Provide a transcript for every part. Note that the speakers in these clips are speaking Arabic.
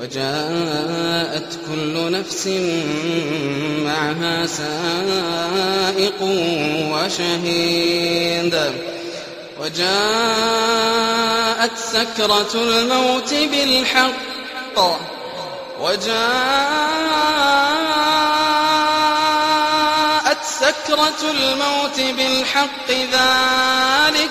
وجاءت كل نفس معها سائق وشهيد وجاءت سكرة الموت بالحق وجاءت سكرة الموت بالحق ذلك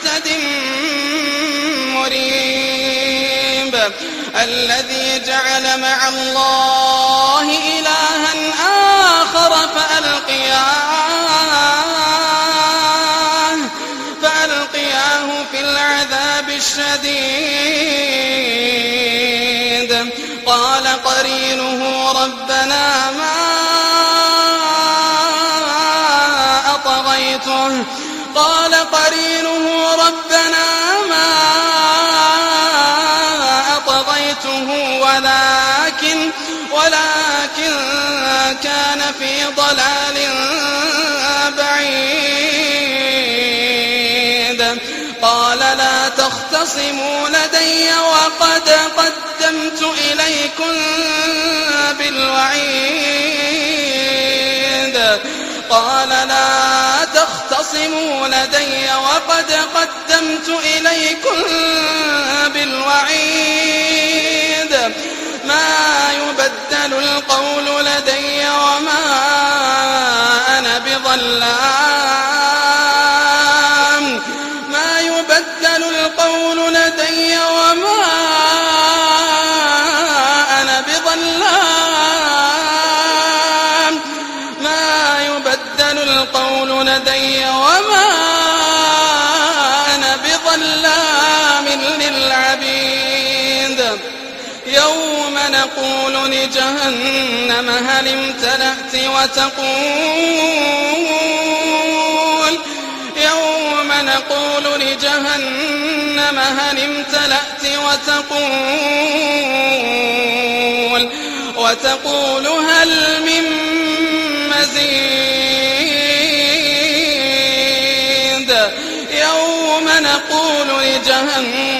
معتد مريب الذي جعل مع الله إلها آخر فألقياه فألقياه في العذاب الشديد. قال قرينه ربنا ما أطغيته. قال قرينه واتبعته ولكن ولكن كان في ضلال بعيد. قال لا تختصموا لدي وقد قدمت إليكم بالوعيد. قال لا تختصموا لدي وقد قدمت إليكم بالوعيد. ما يبدل القول لدي وما أنا بظلام. ما يبدل القول لدي وما يوم نقول لجهنم هل امتلأت وتقول يوم نقول لجهنم هل امتلأت وتقول وتقول هل من مزيد يوم نقول لجهنم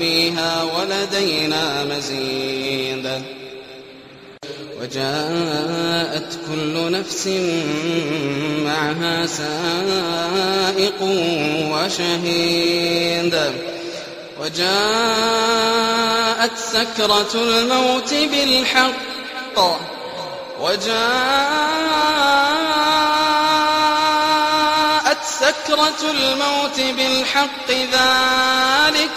فيها ولدينا مزيد. وجاءت كل نفس معها سائق وشهيد. وجاءت سكرة الموت بالحق. وجاءت سكرة الموت بالحق ذلك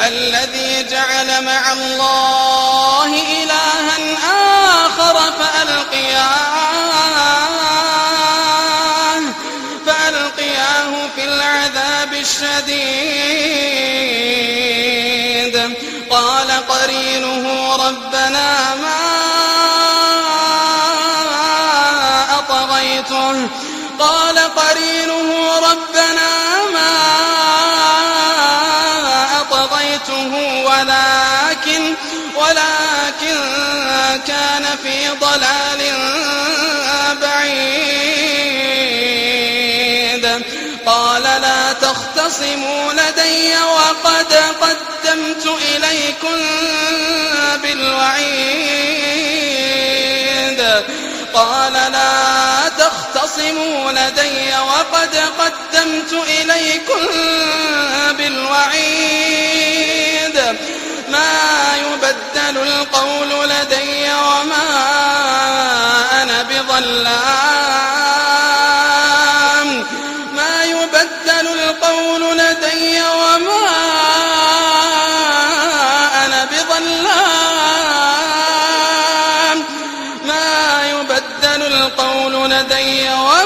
الذي جعل مع الله إلها آخر فألقياه فألقياه في العذاب الشديد. قال قرينه ربنا ما أطغيته. قال قرينه ربنا أخلفته ولكن ولكن كان في ضلال بعيد. قال لا تختصموا لدي وقد قدمت إليكم بالوعيد. قال لا تختصموا لدي وقد قدمت إليكم بالوعيد. يَعْلَمُ الْقَوْلُ لَدَيَّ وَمَا أَنَا بِظَلَّامٍ. مَا يُبَدَّلُ الْقَوْلُ لَدَيَّ وَمَا أَنَا بِظَلَّامٍ. مَا يُبَدَّلُ الْقَوْلُ لَدَيَّ وَمَا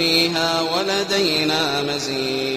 فيها ولدينا مزيد